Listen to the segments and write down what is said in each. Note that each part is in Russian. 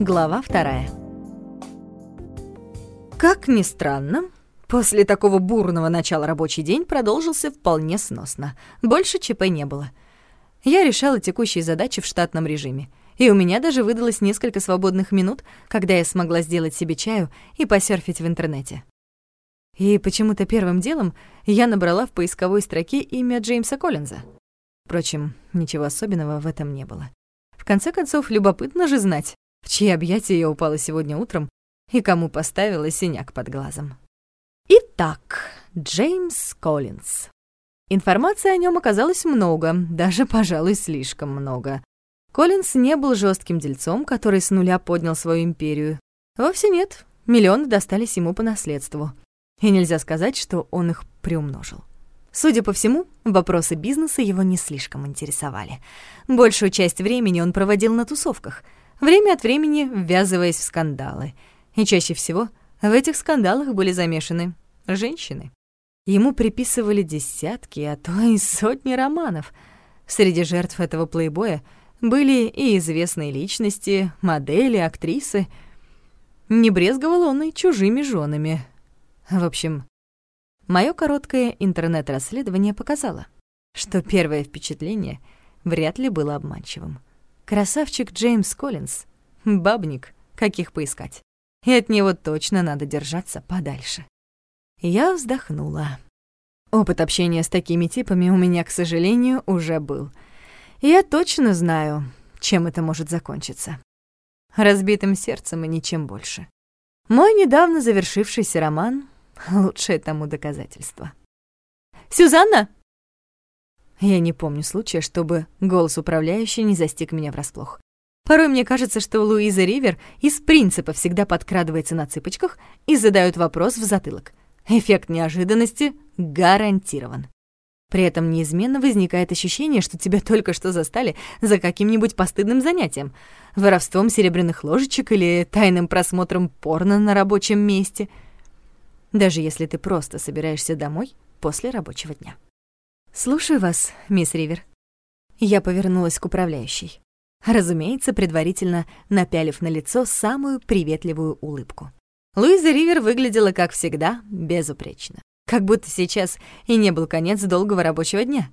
Глава вторая. Как ни странно, после такого бурного начала рабочий день продолжился вполне сносно. Больше ЧП не было. Я решала текущие задачи в штатном режиме. И у меня даже выдалось несколько свободных минут, когда я смогла сделать себе чаю и посерфить в интернете. И почему-то первым делом я набрала в поисковой строке имя Джеймса Коллинза. Впрочем, ничего особенного в этом не было. В конце концов, любопытно же знать, в чьи объятия я упала сегодня утром и кому поставила синяк под глазом. Итак, Джеймс Коллинз. Информации о нем оказалось много, даже, пожалуй, слишком много. Коллинз не был жестким дельцом, который с нуля поднял свою империю. Вовсе нет, миллионы достались ему по наследству. И нельзя сказать, что он их приумножил. Судя по всему, вопросы бизнеса его не слишком интересовали. Большую часть времени он проводил на тусовках, время от времени ввязываясь в скандалы. И чаще всего в этих скандалах были замешаны женщины. Ему приписывали десятки, а то и сотни романов. Среди жертв этого плейбоя были и известные личности, модели, актрисы. Не брезговал он и чужими женами. В общем, моё короткое интернет-расследование показало, что первое впечатление вряд ли было обманчивым. Красавчик Джеймс Коллинз — бабник, каких поискать. И от него точно надо держаться подальше. Я вздохнула. Опыт общения с такими типами у меня, к сожалению, уже был — я точно знаю, чем это может закончиться. Разбитым сердцем и ничем больше. Мой недавно завершившийся роман — лучшее тому доказательство. «Сюзанна!» Я не помню случая, чтобы голос управляющей не застиг меня врасплох. Порой мне кажется, что Луиза Ривер из принципа всегда подкрадывается на цыпочках и задает вопрос в затылок. Эффект неожиданности гарантирован. При этом неизменно возникает ощущение, что тебя только что застали за каким-нибудь постыдным занятием, воровством серебряных ложечек или тайным просмотром порно на рабочем месте, даже если ты просто собираешься домой после рабочего дня. «Слушаю вас, мисс Ривер». Я повернулась к управляющей, разумеется, предварительно напялив на лицо самую приветливую улыбку. Луиза Ривер выглядела, как всегда, безупречно. Как будто сейчас и не был конец долгого рабочего дня.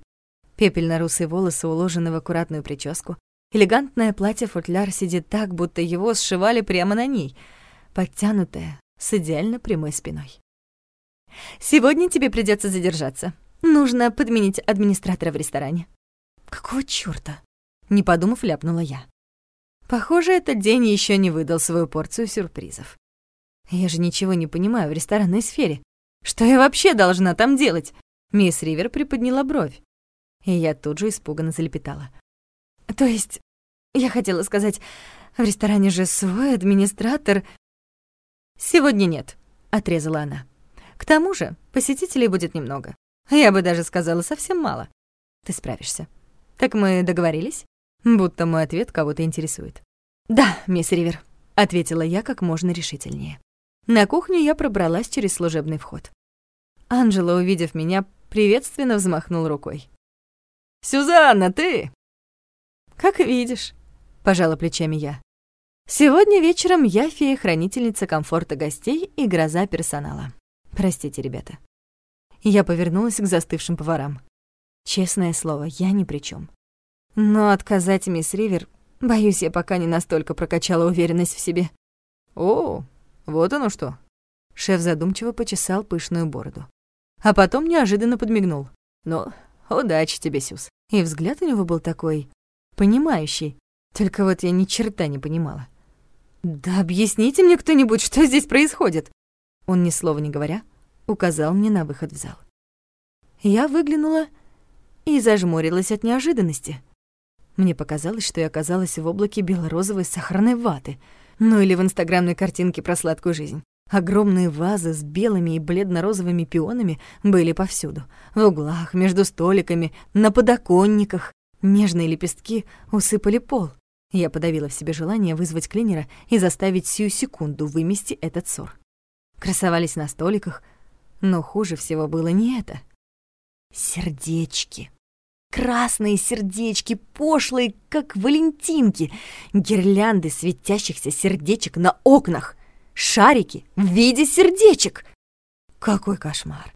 Пепельно-русые волосы уложены в аккуратную прическу. Элегантное платье-футляр сидит так, будто его сшивали прямо на ней, подтянутое, с идеально прямой спиной. «Сегодня тебе придется задержаться. Нужно подменить администратора в ресторане». «Какого чёрта?» — не подумав, ляпнула я. Похоже, этот день еще не выдал свою порцию сюрпризов. Я же ничего не понимаю в ресторанной сфере. Что я вообще должна там делать? Мисс Ривер приподняла бровь. И я тут же испуганно залепетала. То есть, я хотела сказать, в ресторане же свой администратор. Сегодня нет, отрезала она. К тому же, посетителей будет немного. Я бы даже сказала, совсем мало. Ты справишься. Так мы договорились? Будто мой ответ кого-то интересует. Да, мисс Ривер, ответила я как можно решительнее. На кухню я пробралась через служебный вход. Анжела, увидев меня, приветственно взмахнул рукой. «Сюзанна, ты?» «Как видишь», — пожала плечами я. «Сегодня вечером я фея-хранительница комфорта гостей и гроза персонала. Простите, ребята». Я повернулась к застывшим поварам. Честное слово, я ни при чем. Но отказать мисс Ривер, боюсь, я пока не настолько прокачала уверенность в себе. «О, вот оно что. Шеф задумчиво почесал пышную бороду. А потом неожиданно подмигнул. Ну, удачи тебе, Сюз. И взгляд у него был такой понимающий. Только вот я ни черта не понимала. «Да объясните мне кто-нибудь, что здесь происходит?» Он, ни слова не говоря, указал мне на выход в зал. Я выглянула и зажмурилась от неожиданности. Мне показалось, что я оказалась в облаке белорозовой сахарной ваты — ну или в инстаграмной картинке про сладкую жизнь. Огромные вазы с белыми и бледно-розовыми пионами были повсюду. В углах, между столиками, на подоконниках. Нежные лепестки усыпали пол. Я подавила в себе желание вызвать клинера и заставить сию секунду вымести этот ссор. Красовались на столиках, но хуже всего было не это. Сердечки. Красные сердечки, пошлые, как валентинки, гирлянды светящихся сердечек на окнах, шарики в виде сердечек. Какой кошмар!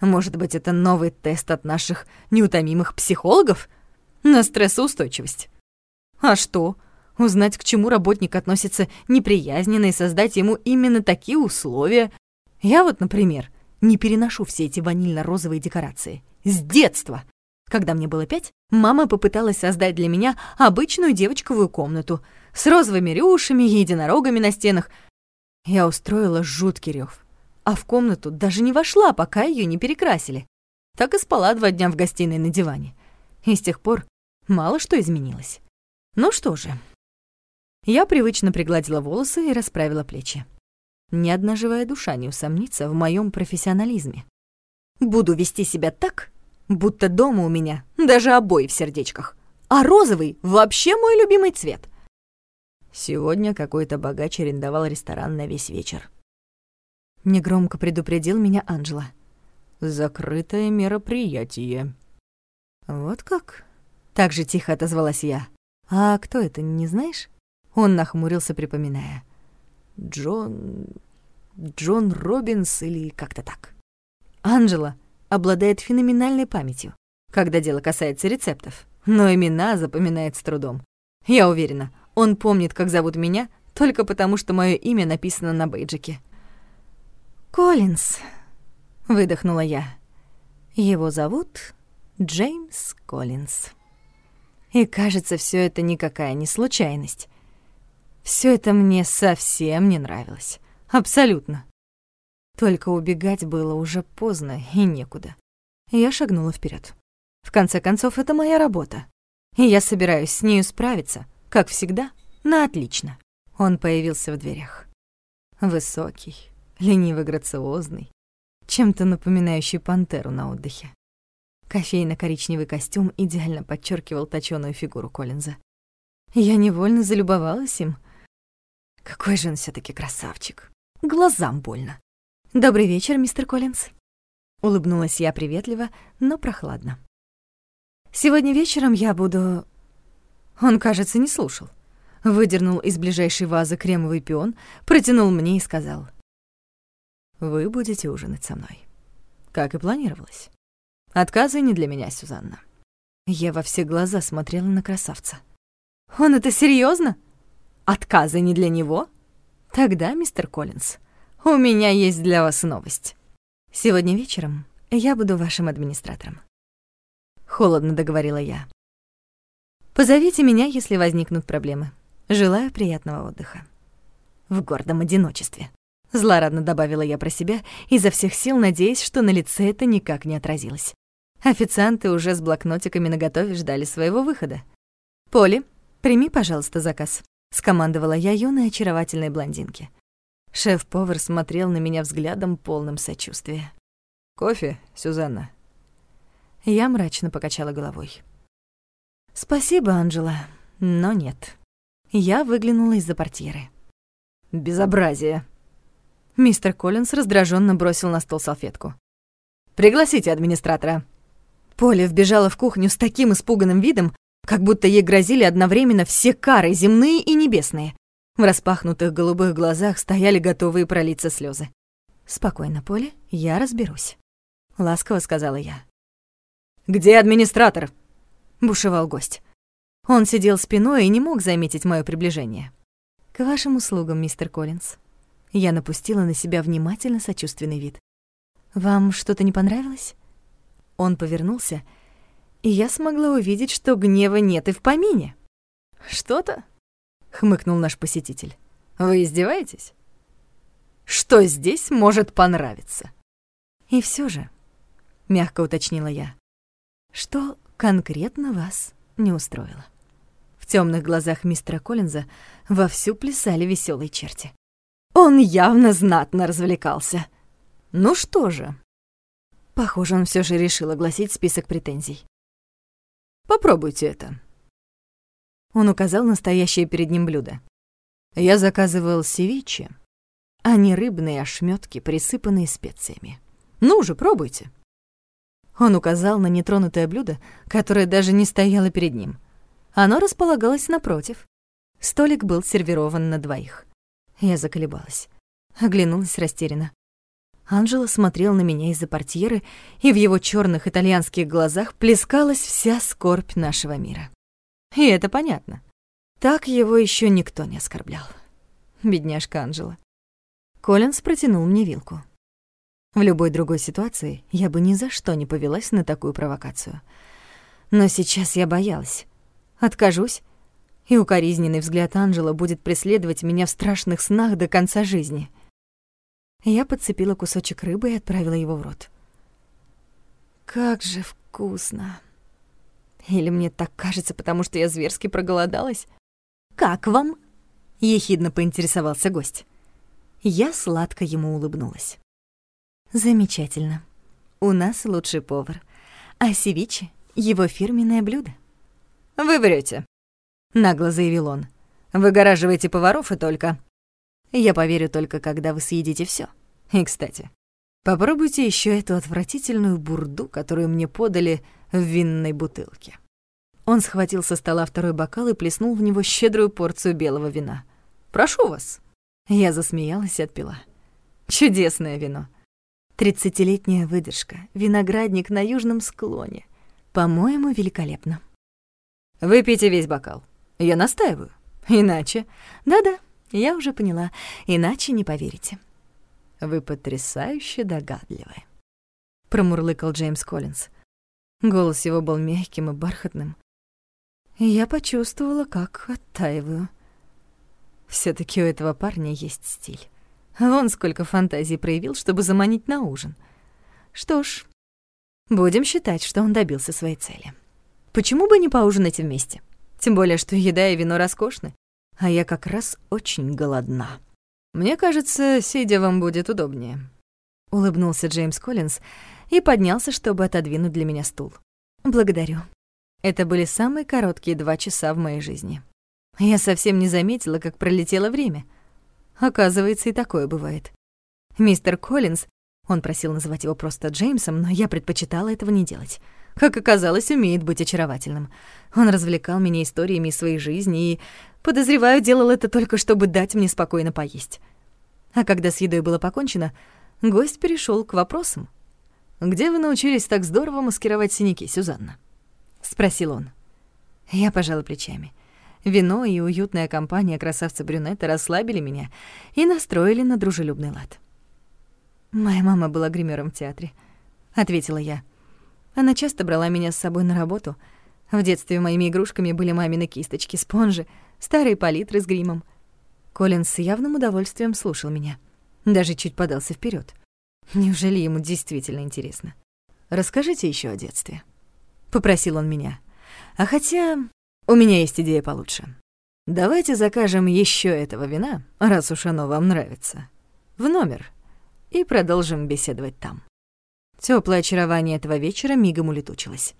Может быть, это новый тест от наших неутомимых психологов на стрессоустойчивость? А что? Узнать, к чему работник относится неприязненно и создать ему именно такие условия. Я вот, например, не переношу все эти ванильно-розовые декорации. С детства! Когда мне было пять, мама попыталась создать для меня обычную девочковую комнату с розовыми рюшами и единорогами на стенах. Я устроила жуткий рев, а в комнату даже не вошла, пока ее не перекрасили. Так и спала два дня в гостиной на диване. И с тех пор мало что изменилось. Ну что же. Я привычно пригладила волосы и расправила плечи. Ни одна живая душа не усомнится в моем профессионализме. Буду вести себя так, будто дома у меня даже обои в сердечках, а розовый — вообще мой любимый цвет. Сегодня какой-то богач арендовал ресторан на весь вечер. Негромко предупредил меня Анжела. «Закрытое мероприятие». «Вот как?» Так же тихо отозвалась я. «А кто это, не знаешь?» Он нахмурился, припоминая. «Джон... Джон Робинс или как-то так». Анжела обладает феноменальной памятью, когда дело касается рецептов, но имена запоминает с трудом. Я уверена, он помнит, как зовут меня, только потому, что мое имя написано на бейджике. «Коллинз», — выдохнула я. «Его зовут Джеймс Коллинз». И кажется, все это никакая не случайность. Все это мне совсем не нравилось. Абсолютно. Только убегать было уже поздно и некуда. Я шагнула вперед. В конце концов, это моя работа. И я собираюсь с нею справиться, как всегда, на отлично. Он появился в дверях. Высокий, лениво-грациозный, чем-то напоминающий пантеру на отдыхе. Кофейно-коричневый костюм идеально подчеркивал точёную фигуру Коллинза. Я невольно залюбовалась им. Какой же он все таки красавчик. Глазам больно. «Добрый вечер, мистер Коллинз». Улыбнулась я приветливо, но прохладно. «Сегодня вечером я буду...» Он, кажется, не слушал. Выдернул из ближайшей вазы кремовый пион, протянул мне и сказал. «Вы будете ужинать со мной, как и планировалось. Отказы не для меня, Сюзанна». Я во все глаза смотрела на красавца. «Он это серьезно? Отказы не для него? Тогда, мистер Коллинз, у меня есть для вас новость. Сегодня вечером я буду вашим администратором. Холодно договорила я. Позовите меня, если возникнут проблемы. Желаю приятного отдыха. В гордом одиночестве. Злорадно добавила я про себя, изо всех сил надеясь, что на лице это никак не отразилось. Официанты уже с блокнотиками наготове ждали своего выхода. «Поли, прими, пожалуйста, заказ», — скомандовала я юной очаровательной блондинке. Шеф-повар смотрел на меня взглядом полным сочувствия. «Кофе, Сюзанна?» Я мрачно покачала головой. «Спасибо, Анжела, но нет». Я выглянула из-за портьеры. «Безобразие!» Мистер Коллинс раздраженно бросил на стол салфетку. «Пригласите администратора». Поля вбежала в кухню с таким испуганным видом, как будто ей грозили одновременно все кары, земные и небесные. В распахнутых голубых глазах стояли готовые пролиться слезы. «Спокойно, Поле, я разберусь», — ласково сказала я. «Где администратор?» — бушевал гость. Он сидел спиной и не мог заметить моё приближение. «К вашим услугам, мистер Коллинз». Я напустила на себя внимательно сочувственный вид. «Вам что-то не понравилось?» Он повернулся, и я смогла увидеть, что гнева нет и в помине. «Что-то?» хмыкнул наш посетитель. Вы издеваетесь? Что здесь может понравиться? И все же, мягко уточнила я, что конкретно вас не устроило? В темных глазах мистера Коллинза вовсю плясали веселые черти. Он явно знатно развлекался. Ну что же? Похоже, он все же решил огласить список претензий. Попробуйте это. Он указал настоящее перед ним блюдо. Я заказывал севиче, а не рыбные ошметки, присыпанные специями. Ну же, пробуйте. Он указал на нетронутое блюдо, которое даже не стояло перед ним. Оно располагалось напротив. Столик был сервирован на двоих. Я заколебалась. Оглянулась растерянно. Анжела смотрел на меня из-за портьеры, и в его черных итальянских глазах плескалась вся скорбь нашего мира. И это понятно. Так его еще никто не оскорблял. Бедняжка Анжела. Коллинз протянул мне вилку. В любой другой ситуации я бы ни за что не повелась на такую провокацию. Но сейчас я боялась. Откажусь, и укоризненный взгляд Анжела будет преследовать меня в страшных снах до конца жизни. Я подцепила кусочек рыбы и отправила его в рот. Как же вкусно. Или мне так кажется, потому что я зверски проголодалась? «Как вам?» — ехидно поинтересовался гость. Я сладко ему улыбнулась. «Замечательно. У нас лучший повар, а севиче — его фирменное блюдо». «Вы врете, нагло заявил он. «Выгораживаете поваров и только...» «Я поверю только, когда вы съедите все. И, кстати, попробуйте еще эту отвратительную бурду, которую мне подали в винной бутылке». Он схватил со стола второй бокал и плеснул в него щедрую порцию белого вина. «Прошу вас». Я засмеялась и отпила. Чудесное вино. Тридцатилетняя выдержка, виноградник на южном склоне. По-моему, великолепно. Выпейте весь бокал. Я настаиваю. Иначе... Да-да, я уже поняла. Иначе не поверите. Вы потрясающе догадливы. Промурлыкал Джеймс Коллинз. Голос его был мягким и бархатным. Я почувствовала, как оттаиваю. все таки у этого парня есть стиль. Вон сколько фантазий проявил, чтобы заманить на ужин. Что ж, будем считать, что он добился своей цели. Почему бы не поужинать вместе? Тем более, что еда и вино роскошны, а я как раз очень голодна. Мне кажется, сидя вам будет удобнее. Улыбнулся Джеймс Коллинз и поднялся, чтобы отодвинуть для меня стул. Благодарю. Это были самые короткие два часа в моей жизни. Я совсем не заметила, как пролетело время. Оказывается, и такое бывает. Мистер Коллинз, он просил называть его просто Джеймсом, но я предпочитала этого не делать. Как оказалось, умеет быть очаровательным. Он развлекал меня историями из своей жизни и, подозреваю, делал это только чтобы дать мне спокойно поесть. А когда с едой было покончено, гость перешел к вопросам. «Где вы научились так здорово маскировать синяки, Сюзанна?» — спросил он. Я пожала плечами. Вино и уютная компания красавца-брюнета расслабили меня и настроили на дружелюбный лад. «Моя мама была гримером в театре», — ответила я. Она часто брала меня с собой на работу. В детстве моими игрушками были мамины кисточки, спонжи, старые палитры с гримом. Колин с явным удовольствием слушал меня. Даже чуть подался вперед. Неужели ему действительно интересно? «Расскажите еще о детстве», попросил он меня. А хотя у меня есть идея получше. Давайте закажем еще этого вина, раз уж оно вам нравится, в номер и продолжим беседовать там. Теплое очарование этого вечера мигом улетучилось.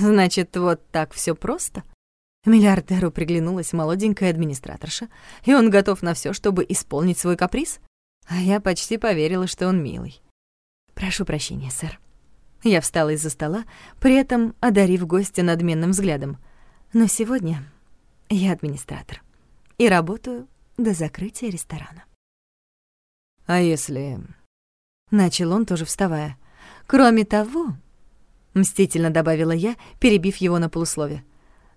Значит, вот так все просто? Миллиардеру приглянулась молоденькая администраторша, и он готов на все, чтобы исполнить свой каприз? А я почти поверила, что он милый. Прошу прощения, сэр. Я встала из-за стола, при этом одарив гостя надменным взглядом. Но сегодня я администратор и работаю до закрытия ресторана. «А если...» — начал он, тоже вставая. «Кроме того...» — мстительно добавила я, перебив его на полуслове.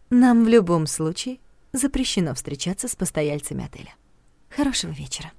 «Нам в любом случае запрещено встречаться с постояльцами отеля. Хорошего вечера».